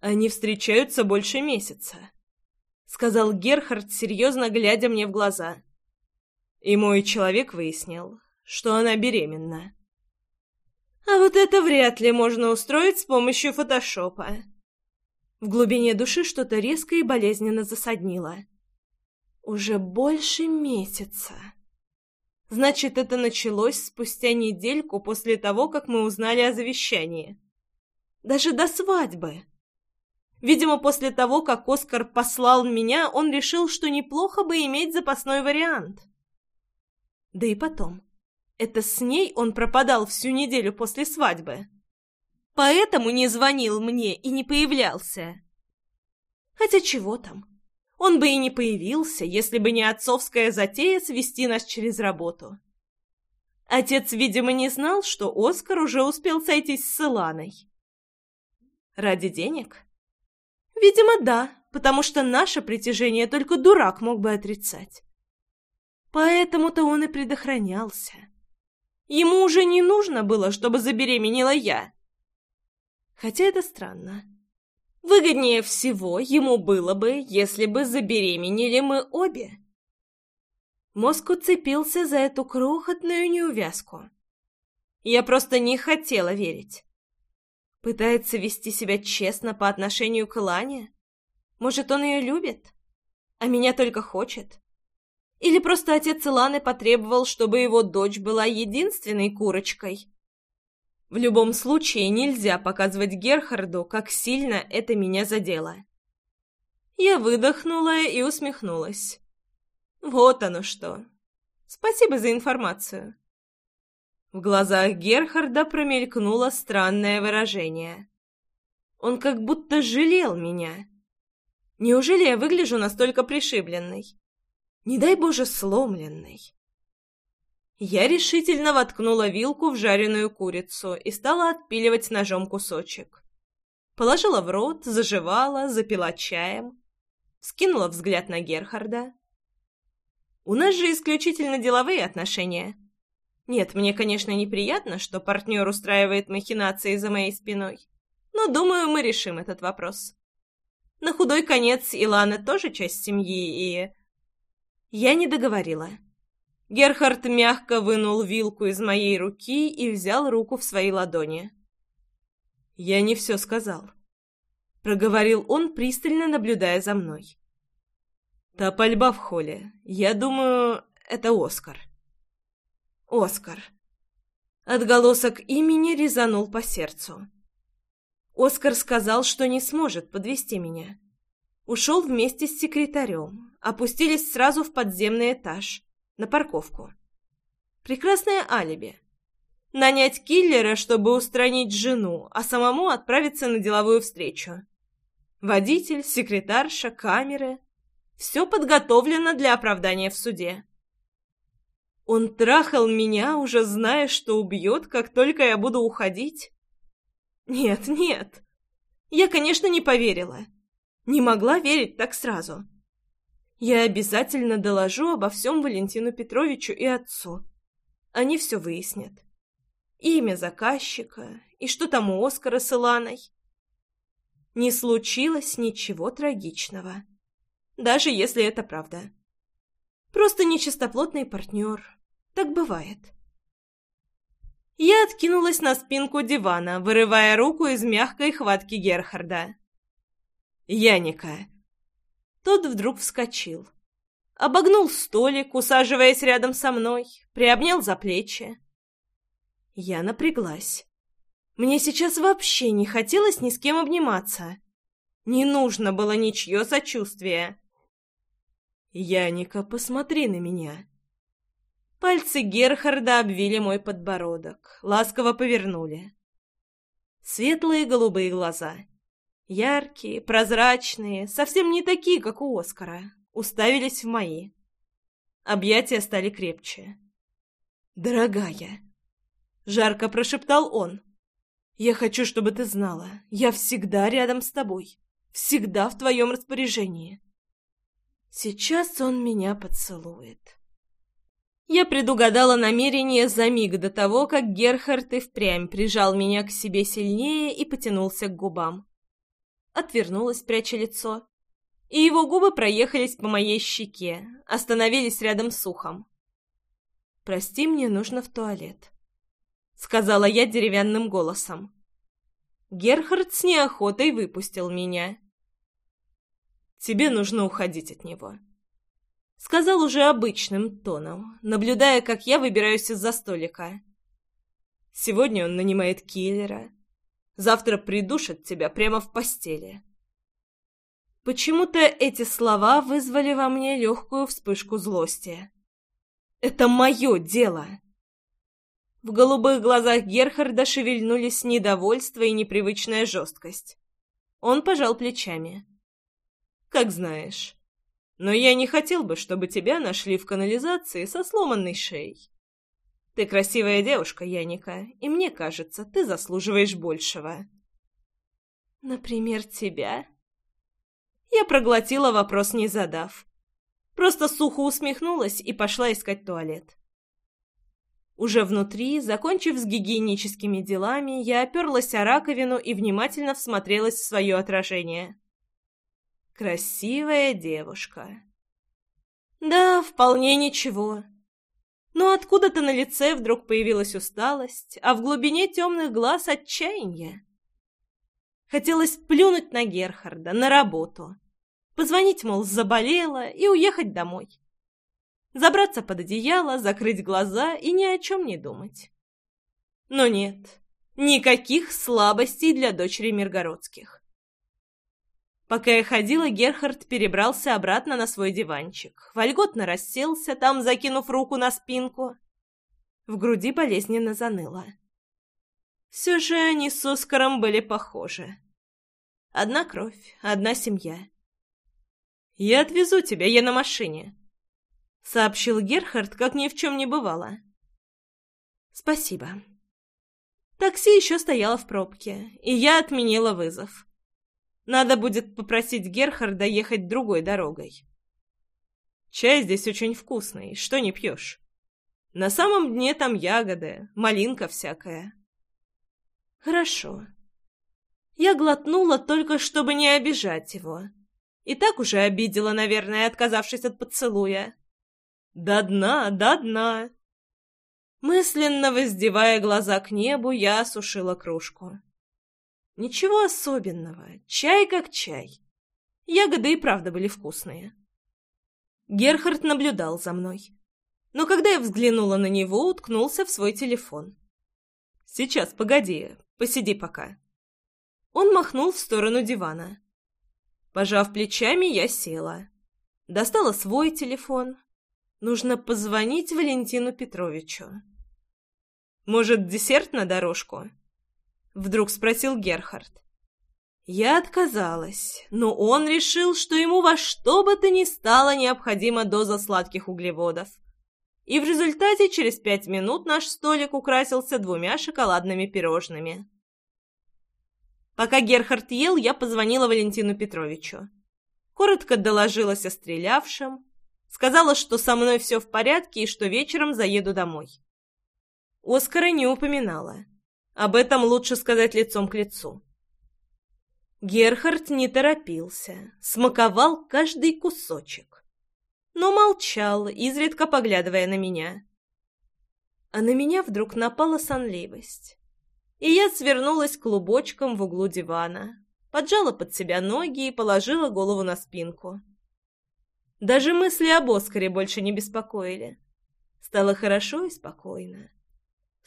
Они встречаются больше месяца», — сказал Герхард, серьезно глядя мне в глаза. И мой человек выяснил, что она беременна. А вот это вряд ли можно устроить с помощью фотошопа. В глубине души что-то резко и болезненно засаднило. Уже больше месяца. Значит, это началось спустя недельку после того, как мы узнали о завещании. Даже до свадьбы. Видимо, после того, как Оскар послал меня, он решил, что неплохо бы иметь запасной вариант. Да и потом, это с ней он пропадал всю неделю после свадьбы. Поэтому не звонил мне и не появлялся. Хотя чего там? Он бы и не появился, если бы не отцовская затея свести нас через работу. Отец, видимо, не знал, что Оскар уже успел сойтись с Иланой. Ради денег? Видимо, да, потому что наше притяжение только дурак мог бы отрицать. Поэтому-то он и предохранялся. Ему уже не нужно было, чтобы забеременела я. Хотя это странно. Выгоднее всего ему было бы, если бы забеременели мы обе. Мозг уцепился за эту крохотную неувязку. Я просто не хотела верить. Пытается вести себя честно по отношению к Илане? Может, он ее любит? А меня только хочет? Или просто отец Иланы потребовал, чтобы его дочь была единственной курочкой? В любом случае нельзя показывать Герхарду, как сильно это меня задело. Я выдохнула и усмехнулась. Вот оно что. Спасибо за информацию. В глазах Герхарда промелькнуло странное выражение. Он как будто жалел меня. Неужели я выгляжу настолько пришибленной? Не дай Боже, сломленной. Я решительно воткнула вилку в жареную курицу и стала отпиливать ножом кусочек. Положила в рот, заживала, запила чаем. Скинула взгляд на Герхарда. У нас же исключительно деловые отношения. Нет, мне, конечно, неприятно, что партнер устраивает махинации за моей спиной, но, думаю, мы решим этот вопрос. На худой конец Илана тоже часть семьи, и... Я не договорила. Герхард мягко вынул вилку из моей руки и взял руку в свои ладони. «Я не все сказал», — проговорил он, пристально наблюдая за мной. «Та пальба в холле. Я думаю, это Оскар». «Оскар». Отголосок имени резанул по сердцу. Оскар сказал, что не сможет подвести меня. Ушел вместе с секретарем, опустились сразу в подземный этаж — на парковку. Прекрасное алиби. Нанять киллера, чтобы устранить жену, а самому отправиться на деловую встречу. Водитель, секретарша, камеры. Все подготовлено для оправдания в суде. Он трахал меня, уже зная, что убьет, как только я буду уходить? Нет, нет. Я, конечно, не поверила. Не могла верить так сразу. Я обязательно доложу обо всем Валентину Петровичу и отцу. Они все выяснят. Имя заказчика и что там у Оскара с Иланой. Не случилось ничего трагичного. Даже если это правда. Просто нечистоплотный партнер. Так бывает. Я откинулась на спинку дивана, вырывая руку из мягкой хватки Герхарда. «Яника, тот вдруг вскочил. Обогнул столик, усаживаясь рядом со мной, приобнял за плечи. Я напряглась. Мне сейчас вообще не хотелось ни с кем обниматься. Не нужно было ничье сочувствие. «Яника, посмотри на меня!» Пальцы Герхарда обвили мой подбородок, ласково повернули. Светлые голубые глаза — Яркие, прозрачные, совсем не такие, как у Оскара, уставились в мои. Объятия стали крепче. «Дорогая!» — жарко прошептал он. «Я хочу, чтобы ты знала, я всегда рядом с тобой, всегда в твоем распоряжении. Сейчас он меня поцелует». Я предугадала намерение за миг до того, как Герхард и впрямь прижал меня к себе сильнее и потянулся к губам отвернулась, пряча лицо, и его губы проехались по моей щеке, остановились рядом с ухом. «Прости, мне нужно в туалет», — сказала я деревянным голосом. Герхард с неохотой выпустил меня. «Тебе нужно уходить от него», — сказал уже обычным тоном, наблюдая, как я выбираюсь из-за столика. «Сегодня он нанимает киллера, Завтра придушат тебя прямо в постели. Почему-то эти слова вызвали во мне легкую вспышку злости. Это мое дело. В голубых глазах Герхарда шевельнулись недовольство и непривычная жесткость. Он пожал плечами. «Как знаешь. Но я не хотел бы, чтобы тебя нашли в канализации со сломанной шеей. Ты красивая девушка, Яника, и мне кажется, ты заслуживаешь большего. Например, тебя? Я проглотила вопрос, не задав. Просто сухо усмехнулась и пошла искать туалет. Уже внутри, закончив с гигиеническими делами, я оперлась о раковину и внимательно всмотрелась в свое отражение. Красивая девушка. Да, вполне ничего. Но откуда-то на лице вдруг появилась усталость, а в глубине темных глаз отчаяние. Хотелось плюнуть на Герхарда, на работу. Позвонить, мол, заболела, и уехать домой забраться под одеяло, закрыть глаза и ни о чем не думать. Но нет, никаких слабостей для дочери Миргородских. Пока я ходила, Герхард перебрался обратно на свой диванчик, вольготно расселся, там закинув руку на спинку. В груди болезненно заныло. Все же они с Оскаром были похожи. Одна кровь, одна семья. «Я отвезу тебя, я на машине», — сообщил Герхард, как ни в чем не бывало. «Спасибо». Такси еще стояло в пробке, и я отменила вызов. Надо будет попросить Герхарда ехать другой дорогой. Чай здесь очень вкусный, что не пьешь? На самом дне там ягоды, малинка всякая. Хорошо. Я глотнула только, чтобы не обижать его. И так уже обидела, наверное, отказавшись от поцелуя. До дна, до дна. Мысленно воздевая глаза к небу, я осушила кружку. Ничего особенного, чай как чай. Ягоды и правда были вкусные. Герхард наблюдал за мной. Но когда я взглянула на него, уткнулся в свой телефон. «Сейчас, погоди, посиди пока». Он махнул в сторону дивана. Пожав плечами, я села. Достала свой телефон, Нужно позвонить Валентину Петровичу. «Может, десерт на дорожку?» Вдруг спросил Герхард. Я отказалась, но он решил, что ему во что бы то ни стало необходима доза сладких углеводов. И в результате через пять минут наш столик украсился двумя шоколадными пирожными. Пока Герхард ел, я позвонила Валентину Петровичу. Коротко доложилась о стрелявшем, Сказала, что со мной все в порядке и что вечером заеду домой. Оскара не упоминала. Об этом лучше сказать лицом к лицу. Герхард не торопился, смаковал каждый кусочек, но молчал, изредка поглядывая на меня. А на меня вдруг напала сонливость, и я свернулась клубочком в углу дивана, поджала под себя ноги и положила голову на спинку. Даже мысли об Оскаре больше не беспокоили. Стало хорошо и спокойно.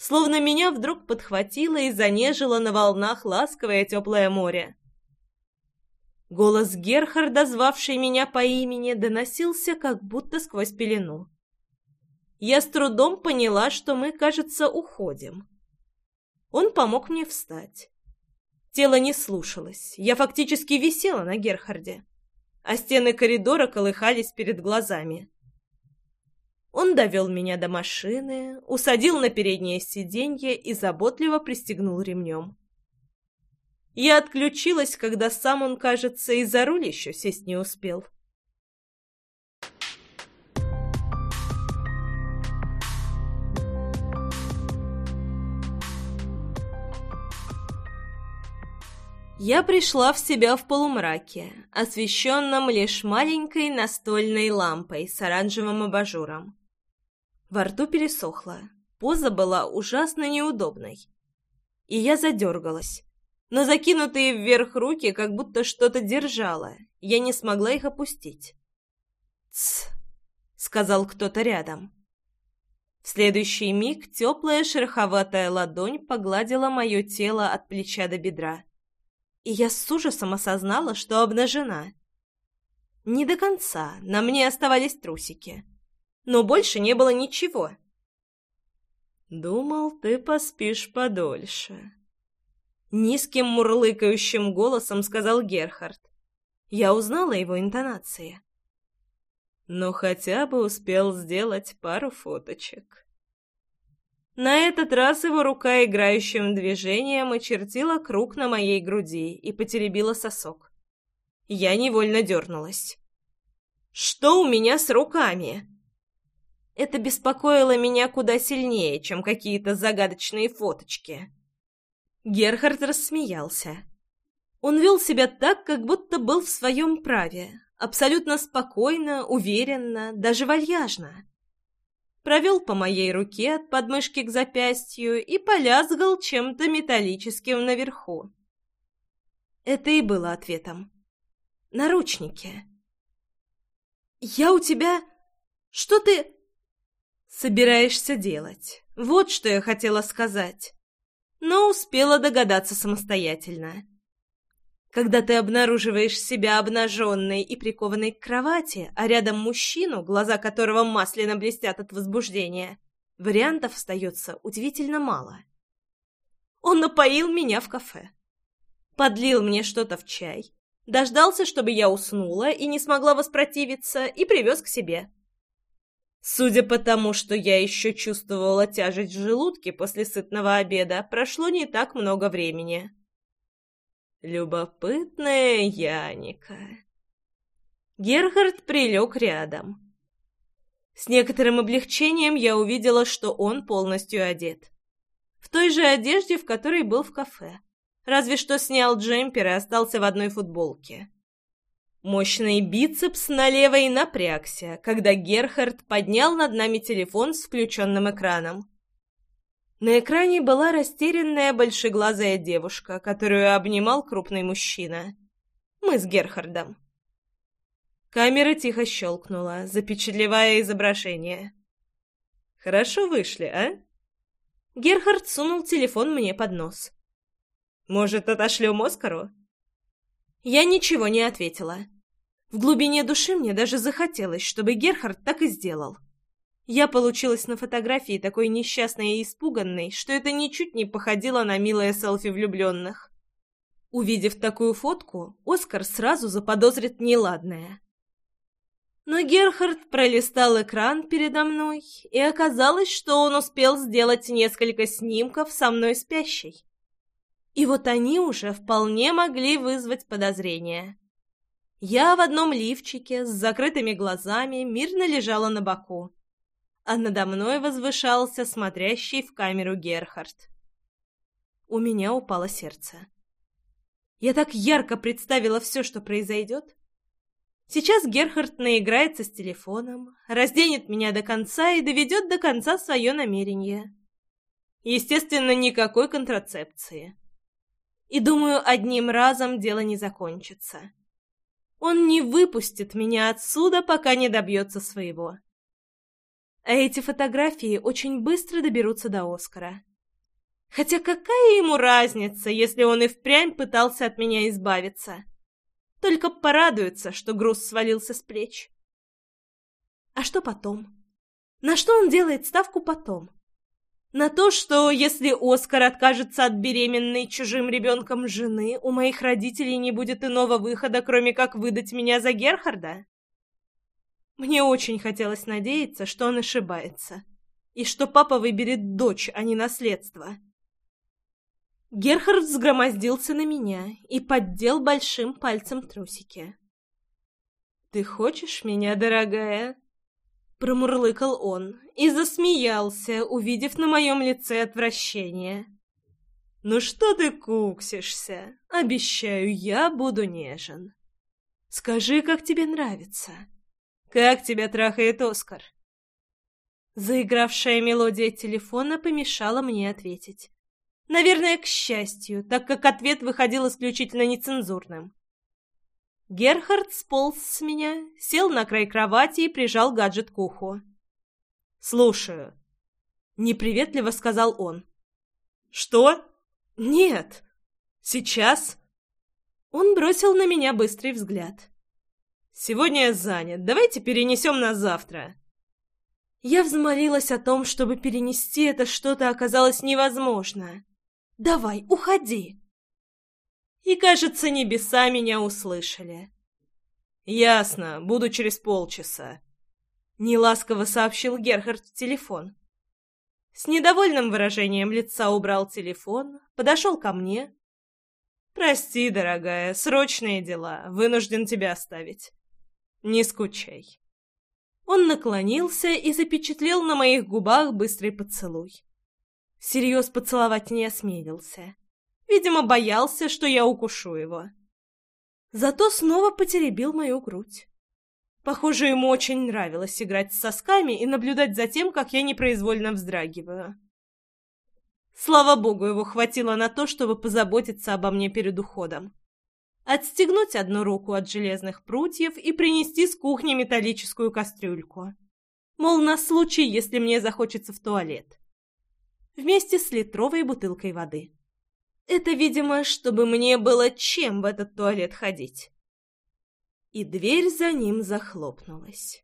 Словно меня вдруг подхватило и занежило на волнах ласковое теплое море. Голос Герхарда, звавший меня по имени, доносился как будто сквозь пелену. Я с трудом поняла, что мы, кажется, уходим. Он помог мне встать. Тело не слушалось, я фактически висела на Герхарде а стены коридора колыхались перед глазами. Он довел меня до машины, усадил на переднее сиденье и заботливо пристегнул ремнем. Я отключилась, когда сам он, кажется, и за руль еще сесть не успел. Я пришла в себя в полумраке, освещенном лишь маленькой настольной лампой с оранжевым абажуром. Во рту пересохло, поза была ужасно неудобной. И я задергалась, но закинутые вверх руки как будто что-то держало, я не смогла их опустить. «Тсс!» — сказал кто-то рядом. В следующий миг теплая шероховатая ладонь погладила мое тело от плеча до бедра и я с ужасом осознала, что обнажена. Не до конца, на мне оставались трусики. Но больше не было ничего. «Думал, ты поспишь подольше», — низким мурлыкающим голосом сказал Герхард. Я узнала его интонации. «Но хотя бы успел сделать пару фоточек». На этот раз его рука играющим движением очертила круг на моей груди и потеребила сосок. Я невольно дернулась. Что у меня с руками? Это беспокоило меня куда сильнее, чем какие-то загадочные фоточки. Герхард рассмеялся. Он вел себя так, как будто был в своем праве, абсолютно спокойно, уверенно, даже вальяжно. Провел по моей руке от подмышки к запястью и полязгал чем-то металлическим наверху. Это и было ответом. Наручники. «Я у тебя... Что ты...» «Собираешься делать? Вот что я хотела сказать» но успела догадаться самостоятельно. Когда ты обнаруживаешь себя обнаженной и прикованной к кровати, а рядом мужчину, глаза которого масляно блестят от возбуждения, вариантов остается удивительно мало. Он напоил меня в кафе. Подлил мне что-то в чай. Дождался, чтобы я уснула и не смогла воспротивиться, и привез к себе. Судя по тому, что я еще чувствовала тяжесть в желудке после сытного обеда, прошло не так много времени. Любопытная Яника. Герхард прилег рядом. С некоторым облегчением я увидела, что он полностью одет. В той же одежде, в которой был в кафе. Разве что снял джемпер и остался в одной футболке. Мощный бицепс на левой напрягся, когда Герхард поднял над нами телефон с включенным экраном. На экране была растерянная большеглазая девушка, которую обнимал крупный мужчина. Мы с Герхардом. Камера тихо щелкнула, запечатлевая изображение. «Хорошо вышли, а?» Герхард сунул телефон мне под нос. «Может, отошлем Оскару?» Я ничего не ответила. В глубине души мне даже захотелось, чтобы Герхард так и сделал. Я получилась на фотографии такой несчастной и испуганной, что это ничуть не походило на милое селфи влюбленных. Увидев такую фотку, Оскар сразу заподозрит неладное. Но Герхард пролистал экран передо мной, и оказалось, что он успел сделать несколько снимков со мной спящей. И вот они уже вполне могли вызвать подозрения. Я в одном лифчике с закрытыми глазами мирно лежала на боку, а надо мной возвышался смотрящий в камеру Герхард. У меня упало сердце. Я так ярко представила все, что произойдет. Сейчас Герхард наиграется с телефоном, разденет меня до конца и доведет до конца свое намерение. Естественно, никакой контрацепции. И думаю, одним разом дело не закончится. Он не выпустит меня отсюда, пока не добьется своего. А эти фотографии очень быстро доберутся до Оскара. Хотя какая ему разница, если он и впрямь пытался от меня избавиться? Только порадуется, что груз свалился с плеч. А что потом? На что он делает ставку потом? На то, что если Оскар откажется от беременной чужим ребенком жены, у моих родителей не будет иного выхода, кроме как выдать меня за Герхарда? Мне очень хотелось надеяться, что он ошибается, и что папа выберет дочь, а не наследство. Герхард взгромоздился на меня и поддел большим пальцем трусики. «Ты хочешь меня, дорогая?» Промурлыкал он и засмеялся, увидев на моем лице отвращение. «Ну что ты куксишься? Обещаю, я буду нежен. Скажи, как тебе нравится. Как тебя трахает Оскар?» Заигравшая мелодия телефона помешала мне ответить. Наверное, к счастью, так как ответ выходил исключительно нецензурным. Герхард сполз с меня, сел на край кровати и прижал гаджет к уху. «Слушаю», — неприветливо сказал он. «Что? Нет. Сейчас?» Он бросил на меня быстрый взгляд. «Сегодня я занят. Давайте перенесем на завтра». Я взмолилась о том, чтобы перенести это что-то оказалось невозможно. «Давай, уходи!» И, кажется, небеса меня услышали. «Ясно, буду через полчаса», — неласково сообщил Герхард в телефон. С недовольным выражением лица убрал телефон, подошел ко мне. «Прости, дорогая, срочные дела, вынужден тебя оставить. Не скучай». Он наклонился и запечатлел на моих губах быстрый поцелуй. Всерьез поцеловать не осмелился. Видимо, боялся, что я укушу его. Зато снова потеребил мою грудь. Похоже, ему очень нравилось играть с сосками и наблюдать за тем, как я непроизвольно вздрагиваю. Слава богу, его хватило на то, чтобы позаботиться обо мне перед уходом. Отстегнуть одну руку от железных прутьев и принести с кухни металлическую кастрюльку. Мол, на случай, если мне захочется в туалет. Вместе с литровой бутылкой воды. Это, видимо, чтобы мне было чем в этот туалет ходить. И дверь за ним захлопнулась.